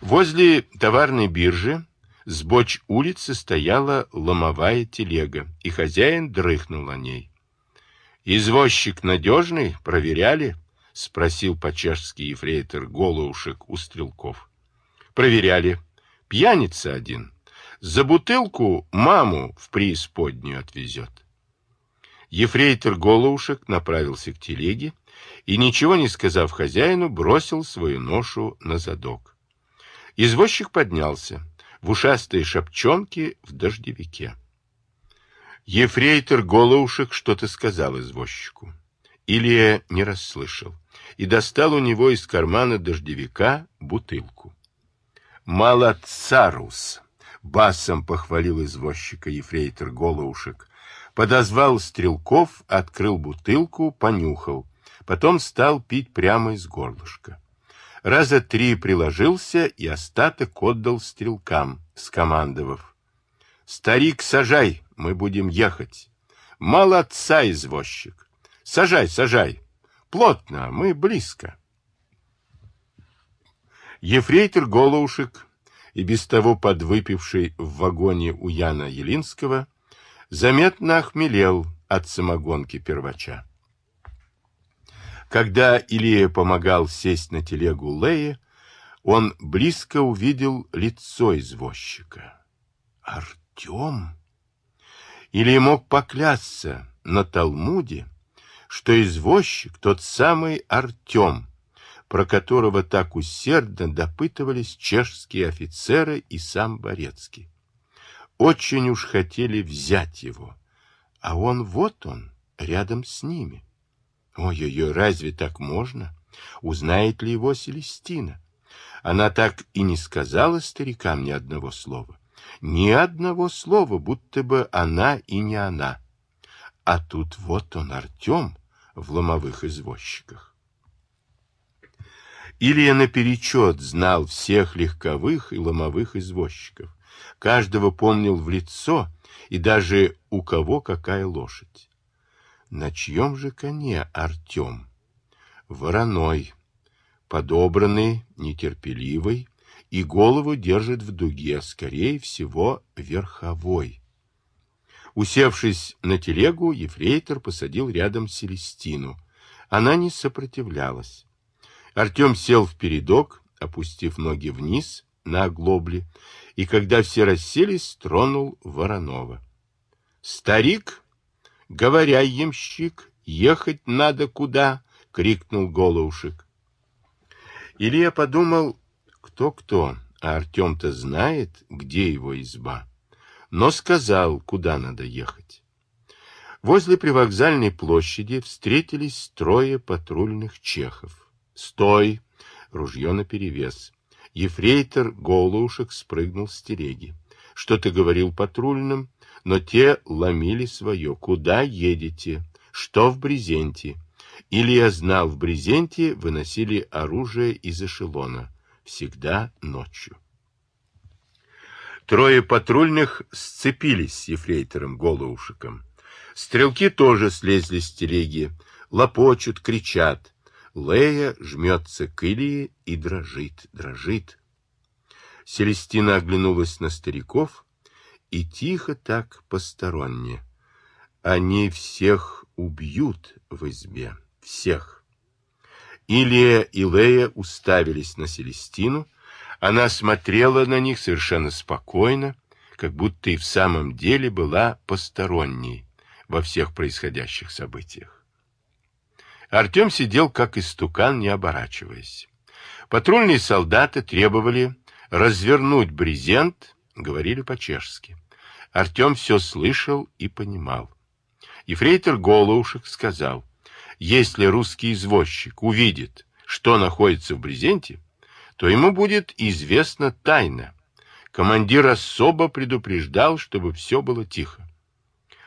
Возле товарной биржи с боч улицы стояла ломовая телега, и хозяин дрыхнул на ней. «Извозчик надежный? Проверяли?» — спросил по-чешски ефрейтор Голоушек у стрелков. «Проверяли. Пьяница один. За бутылку маму в преисподнюю отвезет». Ефрейтор Голоушек направился к телеге и, ничего не сказав хозяину, бросил свою ношу на задок. Извозчик поднялся в ушастой шапчонке в дождевике. Ефрейтор Голоушек что-то сказал извозчику. Илья не расслышал и достал у него из кармана дождевика бутылку. «Молодцарус!» — басом похвалил извозчика ефрейтор Голоушек. Подозвал стрелков, открыл бутылку, понюхал. Потом стал пить прямо из горлышка раза три приложился и остаток отдал стрелкам, скомандовав. «Старик, сажай, мы будем ехать. Молодца, извозчик! Сажай, сажай! Плотно, мы близко!» Ефрейтор Голоушек, и без того подвыпивший в вагоне у Яна Елинского, заметно охмелел от самогонки первача. Когда Илья помогал сесть на телегу Лея, он близко увидел лицо извозчика. Артем? Илья мог поклясться на Талмуде, что извозчик тот самый Артем, про которого так усердно допытывались чешские офицеры и сам Борецкий. Очень уж хотели взять его, а он вот он, рядом с ними. Ой-ой-ой, разве так можно? Узнает ли его Селестина? Она так и не сказала старикам ни одного слова. Ни одного слова, будто бы она и не она. А тут вот он, Артем, в ломовых извозчиках. Илья наперечет знал всех легковых и ломовых извозчиков. Каждого помнил в лицо и даже у кого какая лошадь. На чьем же коне Артем? Вороной, подобранный, нетерпеливый, и голову держит в дуге, скорее всего, верховой. Усевшись на телегу, ефрейтор посадил рядом Селестину. Она не сопротивлялась. Артем сел в передок, опустив ноги вниз на оглобли, и когда все расселись, тронул Воронова. «Старик!» — Говоря, ямщик, ехать надо куда? — крикнул Голоушек. Илья подумал, кто-кто, а Артем-то знает, где его изба. Но сказал, куда надо ехать. Возле привокзальной площади встретились трое патрульных чехов. «Стой!» — ружье наперевес. Ефрейтор Голоушек спрыгнул с телеги. Что-то говорил патрульным, но те ломили свое. Куда едете? Что в брезенте? Илья знал, в брезенте выносили оружие из эшелона. Всегда ночью. Трое патрульных сцепились с ефрейтором Голоушиком. Стрелки тоже слезли с телеги, лопочут, кричат. Лея жмется к Илье и дрожит, дрожит. Селестина оглянулась на стариков и тихо так посторонне. Они всех убьют в избе, всех. Илия и Лея уставились на Селестину. Она смотрела на них совершенно спокойно, как будто и в самом деле была посторонней во всех происходящих событиях. Артем сидел как истукан, не оборачиваясь. Патрульные солдаты требовали развернуть брезент говорили по-чешски. Артем все слышал и понимал. Ефрейтор Голоушек сказал, если русский извозчик увидит, что находится в брезенте, то ему будет известна тайна. Командир особо предупреждал, чтобы все было тихо.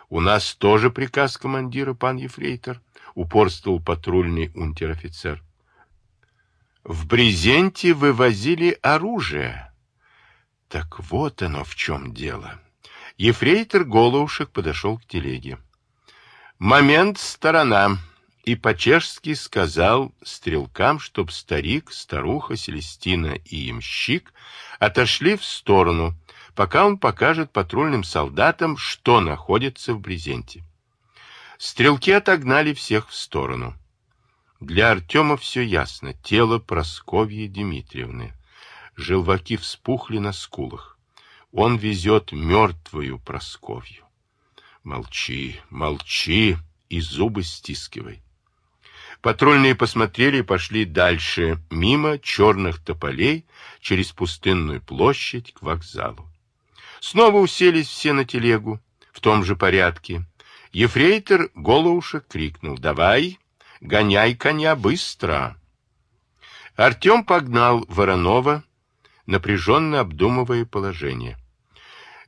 «У нас тоже приказ командира, пан Ефрейтор», — упорствовал патрульный унтер-офицер. «В брезенте вывозили оружие», так вот оно в чем дело. Ефрейтор Голоушек подошел к телеге. «Момент, сторона!» и по-чешски сказал стрелкам, чтоб старик, старуха, Селестина и ямщик отошли в сторону, пока он покажет патрульным солдатам, что находится в брезенте. Стрелки отогнали всех в сторону. Для Артема все ясно. Тело Просковьи Дмитриевны. Желваки вспухли на скулах. Он везет мертвую Просковью. Молчи, молчи и зубы стискивай. Патрульные посмотрели и пошли дальше, мимо черных тополей, через пустынную площадь к вокзалу. Снова уселись все на телегу, в том же порядке. Ефрейтор Голоушек крикнул «Давай, гоняй коня быстро!» Артем погнал Воронова, напряженно обдумывая положение.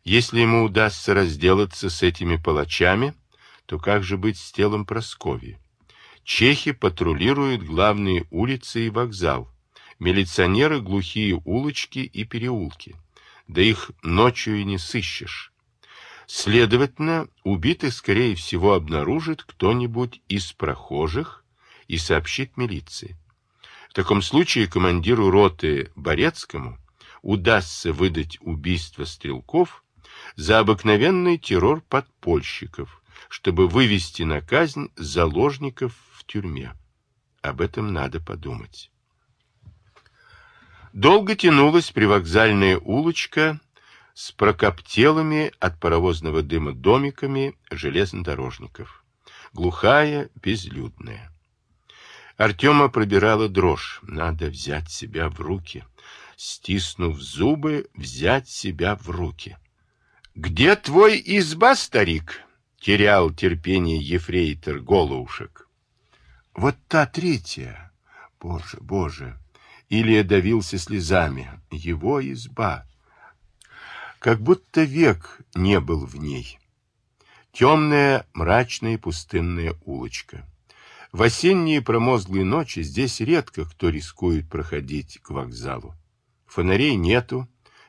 Если ему удастся разделаться с этими палачами, то как же быть с телом Прасковьи? Чехи патрулируют главные улицы и вокзал, милиционеры глухие улочки и переулки. Да их ночью и не сыщешь. Следовательно, убитых, скорее всего, обнаружит кто-нибудь из прохожих и сообщит милиции. В таком случае командиру роты Борецкому удастся выдать убийство стрелков за обыкновенный террор подпольщиков, чтобы вывести на казнь заложников в тюрьме. Об этом надо подумать. Долго тянулась привокзальная улочка с прокоптелыми от паровозного дыма домиками железнодорожников. Глухая, безлюдная. Артема пробирала дрожь. Надо взять себя в руки. Стиснув зубы, взять себя в руки. «Где твой изба, старик?» — терял терпение ефрейтор Голоушек. «Вот та третья. Боже, боже!» Илья давился слезами. Его изба. Как будто век не был в ней. Темная, мрачная пустынная улочка. В осенние промозглые ночи здесь редко кто рискует проходить к вокзалу. Фонарей нету,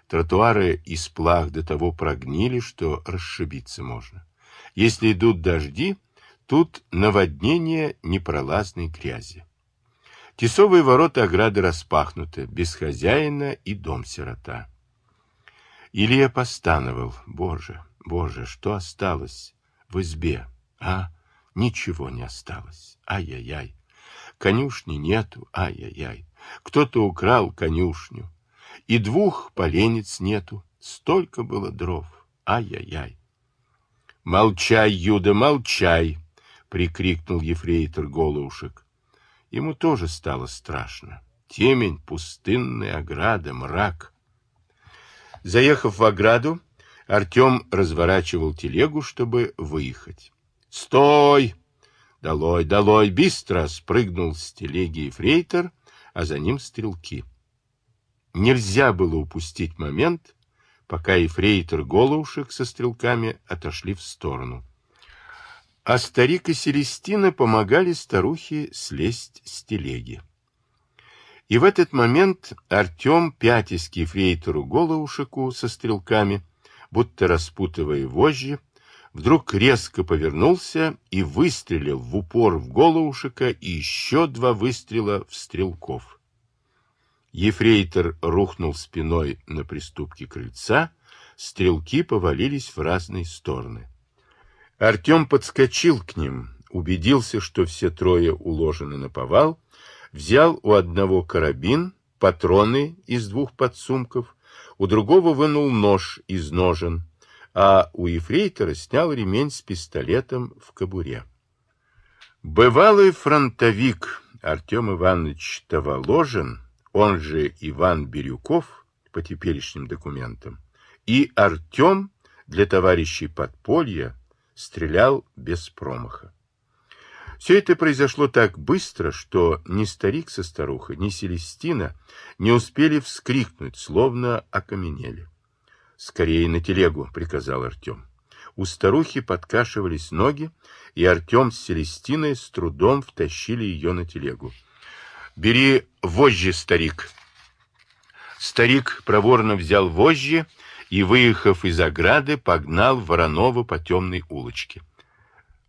тротуары из плах до того прогнили, что расшибиться можно. Если идут дожди, тут наводнение непролазной грязи. Тесовые ворота ограды распахнуты, без хозяина и дом-сирота. Илья постановал. Боже, боже, что осталось в избе, а? Ничего не осталось. Ай-яй-яй. Конюшни нету. Ай-яй-яй. Кто-то украл конюшню. И двух поленец нету. Столько было дров. Ай-яй-яй. Молчай, Юда, молчай, прикрикнул ефрейтор Голоушек. Ему тоже стало страшно. Темень, пустынная ограда, мрак. Заехав в ограду, Артем разворачивал телегу, чтобы выехать. «Стой! Долой, долой!» Быстро спрыгнул с телеги фрейтор, а за ним стрелки. Нельзя было упустить момент, пока и фрейтор Голоушек со стрелками отошли в сторону а старик и Селестина помогали старухе слезть с телеги. И в этот момент Артем, пятясь к ефрейтору Голоушеку со стрелками, будто распутывая вожжи, вдруг резко повернулся и выстрелил в упор в Голоушека и еще два выстрела в стрелков. Ефрейтор рухнул спиной на приступке крыльца, стрелки повалились в разные стороны. Артем подскочил к ним, убедился, что все трое уложены на повал, взял у одного карабин, патроны из двух подсумков, у другого вынул нож из ножен, а у ефрейтора снял ремень с пистолетом в кобуре. Бывалый фронтовик Артем Иванович Таволожин, он же Иван Бирюков по теперешним документам, и Артем для товарищей подполья стрелял без промаха. Все это произошло так быстро, что ни старик со старухой, ни Селестина не успели вскрикнуть, словно окаменели. «Скорее на телегу», — приказал Артем. У старухи подкашивались ноги, и Артем с Селестиной с трудом втащили ее на телегу. «Бери вожжи, старик!» Старик проворно взял вожжи и, выехав из ограды, погнал Воронова по темной улочке.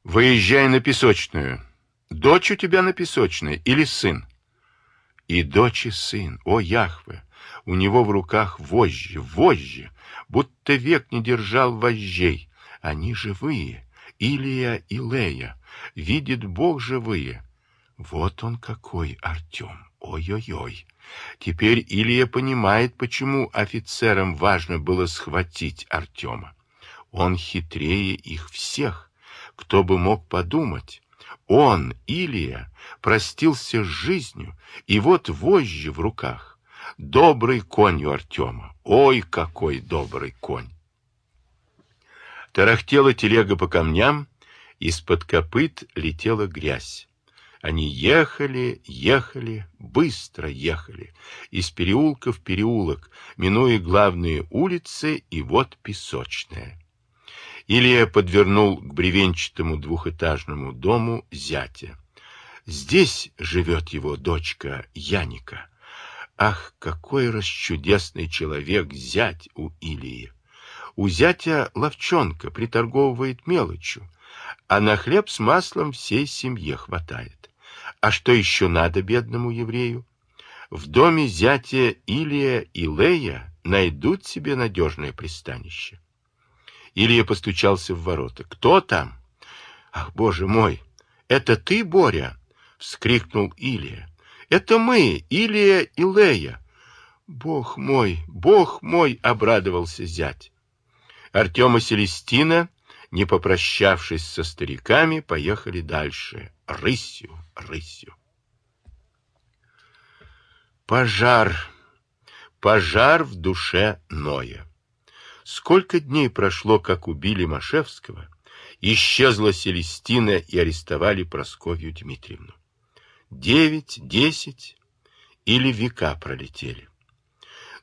«Выезжай на песочную. Дочь у тебя на песочной или сын? И дочь и сын, о Яхве, у него в руках вожжи, вожжи, будто век не держал вожжей. Они живые, Илия и Лея, видит Бог живые. Вот он какой, Артем, ой-ой-ой. Теперь Илия понимает, почему офицерам важно было схватить Артема. Он хитрее их всех. Кто бы мог подумать? Он, Илия, простился с жизнью, и вот вожжи в руках. Добрый конь у Артема. Ой, какой добрый конь! Тарахтела телега по камням, из-под копыт летела грязь. Они ехали, ехали, быстро ехали, из переулка в переулок, минуя главные улицы, и вот песочная. Илья подвернул к бревенчатому двухэтажному дому зятя. Здесь живет его дочка Яника. Ах, какой расчудесный человек зять у Илии! У зятя ловчонка приторговывает мелочью, а на хлеб с маслом всей семье хватает. А что еще надо бедному еврею? В доме зятя Илия и Лея найдут себе надежное пристанище. Илья постучался в ворота. «Кто там?» «Ах, боже мой! Это ты, Боря?» — вскрикнул Илья. «Это мы, Илья и Лея!» «Бог мой, бог мой!» — обрадовался зять. Артем и Селестина, не попрощавшись со стариками, поехали дальше. Рысью, рысью. Пожар, пожар в душе Ноя. Сколько дней прошло, как убили Машевского, исчезла Селестина и арестовали Просковью Дмитриевну. Девять, десять или века пролетели.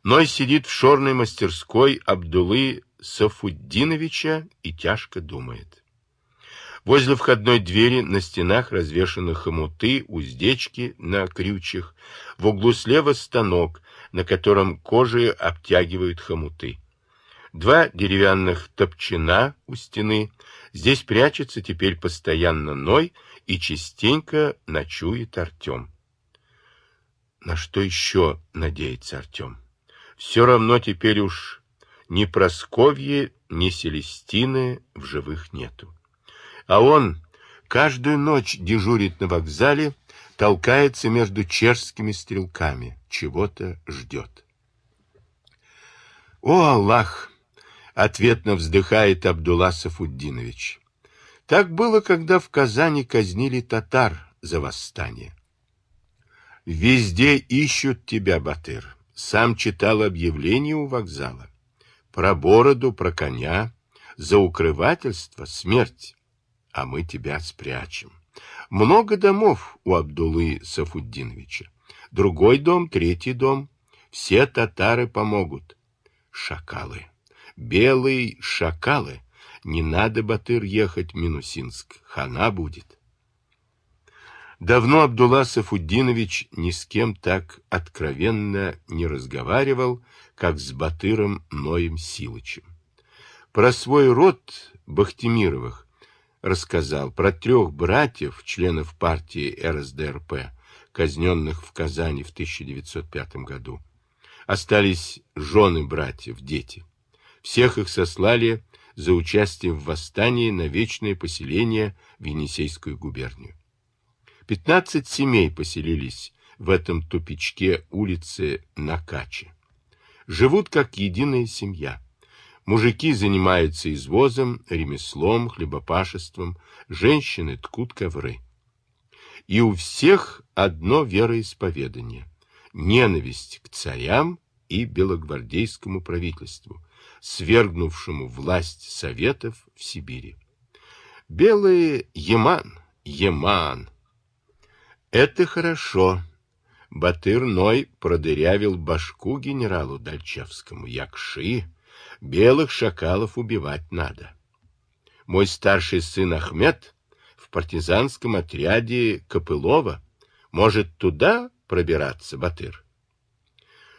Ной сидит в шорной мастерской Абдулы Сафуддиновича и тяжко думает. Возле входной двери на стенах развешаны хомуты, уздечки на крючьях. В углу слева станок, на котором кожи обтягивают хомуты два деревянных топчина у стены. Здесь прячется теперь постоянно Ной и частенько ночует Артем. На что еще надеется Артем? Все равно теперь уж ни Просковьи, ни Селестины в живых нету. А он каждую ночь дежурит на вокзале, толкается между чешскими стрелками, чего-то ждет. О, Аллах! Ответно вздыхает Абдулла Сафуддинович. Так было, когда в Казани казнили татар за восстание. Везде ищут тебя, Батыр. Сам читал объявление у вокзала. Про бороду, про коня, за укрывательство смерть. А мы тебя спрячем. Много домов у Абдулы Сафуддиновича. Другой дом, третий дом. Все татары помогут. Шакалы. Белые шакалы. Не надо, Батыр, ехать в Минусинск. Хана будет. Давно Абдулла Сафуддинович ни с кем так откровенно не разговаривал, как с Батыром Ноем Силычем. Про свой род Бахтимировых рассказал, про трех братьев, членов партии РСДРП, казненных в Казани в 1905 году. Остались жены братьев, дети. Всех их сослали за участие в восстании на вечное поселение в Енисейскую губернию. Пятнадцать семей поселились в этом тупичке улицы Накачи. Живут как единая семья. Мужики занимаются извозом, ремеслом, хлебопашеством, женщины ткут ковры. И у всех одно вероисповедание – ненависть к царям и белогвардейскому правительству – свергнувшему власть Советов в Сибири. Белые Яман, Яман. Это хорошо. Батыр Ной продырявил башку генералу Дальчевскому. Якши, белых шакалов убивать надо. Мой старший сын Ахмед в партизанском отряде Копылова. Может, туда пробираться, Батыр?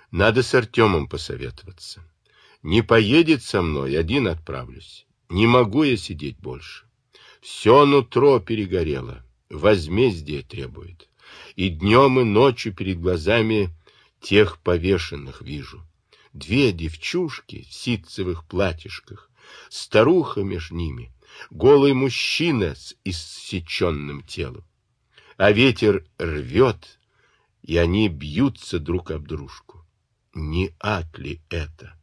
Надо с Артемом посоветоваться. Не поедет со мной, один отправлюсь. Не могу я сидеть больше. Все нутро перегорело. Возмездие требует. И днем, и ночью перед глазами тех повешенных вижу. Две девчушки в ситцевых платьишках, старуха меж ними, голый мужчина с иссеченным телом. А ветер рвет, и они бьются друг об дружку. Не ад ли это?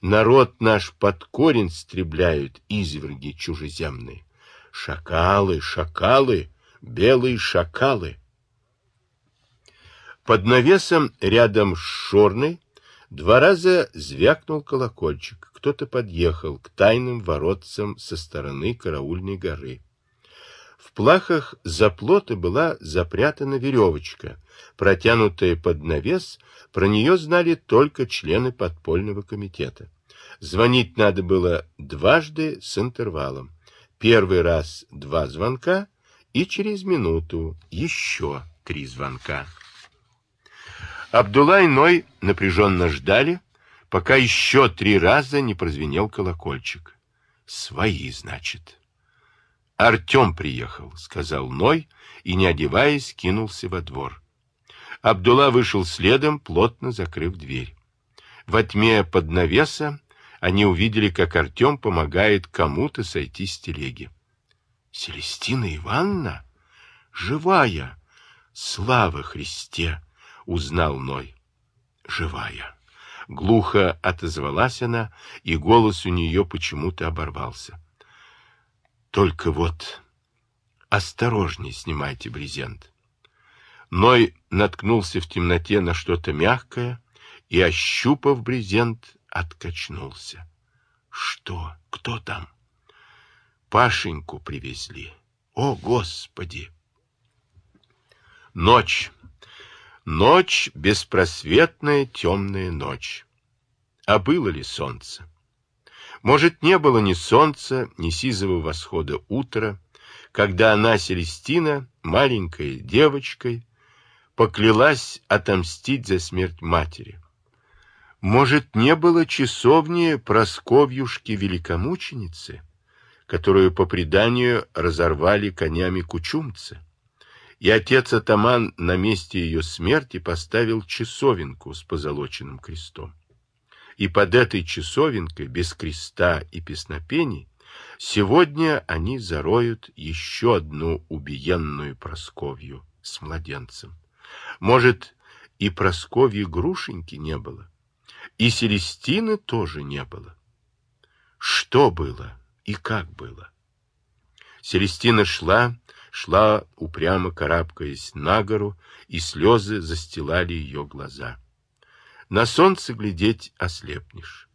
Народ наш под корень стребляют изверги чужеземные. Шакалы, шакалы, белые шакалы. Под навесом рядом с шорной два раза звякнул колокольчик. Кто-то подъехал к тайным воротцам со стороны караульной горы. В плахах за плоты была запрятана веревочка, протянутая под навес, про нее знали только члены подпольного комитета. Звонить надо было дважды с интервалом. Первый раз два звонка и через минуту еще три звонка. Абдулла и Ной напряженно ждали, пока еще три раза не прозвенел колокольчик. Свои, значит. Артем приехал, сказал Ной и, не одеваясь, кинулся во двор. Абдулла вышел следом, плотно закрыв дверь. Во тьме под навеса они увидели, как Артем помогает кому-то сойти с телеги. Селестина Ивановна? Живая! Слава Христе! Узнал Ной. Живая! Глухо отозвалась она, и голос у нее почему-то оборвался. Только вот осторожней снимайте брезент. Ной наткнулся в темноте на что-то мягкое и, ощупав брезент, откачнулся. Что? Кто там? Пашеньку привезли. О, Господи! Ночь. Ночь, беспросветная темная ночь. А было ли солнце? Может, не было ни солнца, ни сизого восхода утра, когда она, Селестина, маленькой девочкой, поклялась отомстить за смерть матери. Может, не было часовни Просковьюшки-великомученицы, которую по преданию разорвали конями кучумцы, и отец атаман на месте ее смерти поставил часовенку с позолоченным крестом и под этой часовенкой, без креста и песнопений, сегодня они зароют еще одну убиенную Просковью с младенцем. Может, и Просковьи Грушеньки не было, и Селестины тоже не было. Что было и как было? Селестина шла, шла упрямо карабкаясь на гору, и слезы застилали ее глаза. На солнце глядеть ослепнешь.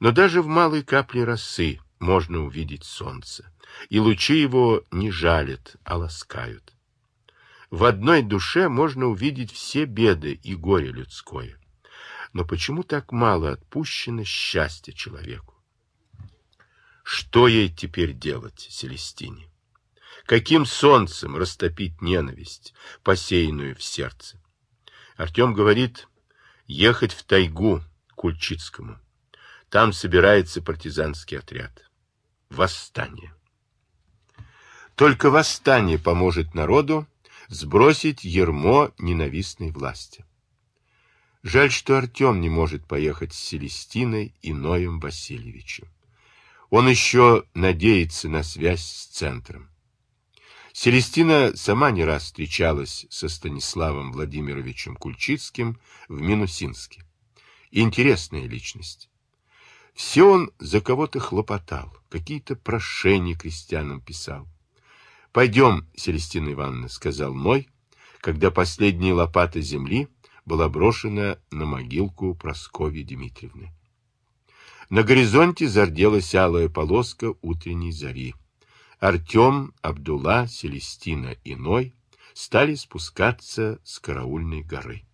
Но даже в малой капле росы можно увидеть солнце, и лучи его не жалят, а ласкают. В одной душе можно увидеть все беды и горе людское. Но почему так мало отпущено счастья человеку? Что ей теперь делать, Селестине? Каким солнцем растопить ненависть, посеянную в сердце? Артем говорит, ехать в тайгу к Кульчицкому. Там собирается партизанский отряд. Восстание. Только восстание поможет народу сбросить ермо ненавистной власти. Жаль, что Артем не может поехать с Селестиной и Ноем Васильевичем. Он еще надеется на связь с центром. Селестина сама не раз встречалась со Станиславом Владимировичем Кульчицким в Минусинске. Интересная личность. Все он за кого-то хлопотал, какие-то прошения крестьянам писал. «Пойдем, Селестина Ивановна», — сказал Ной, когда последняя лопата земли была брошена на могилку Прасковьи Дмитриевны. На горизонте зарделась алая полоска утренней зари. Артем, Абдулла, Селестина и Ной стали спускаться с караульной горы.